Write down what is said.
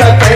कुटिया कल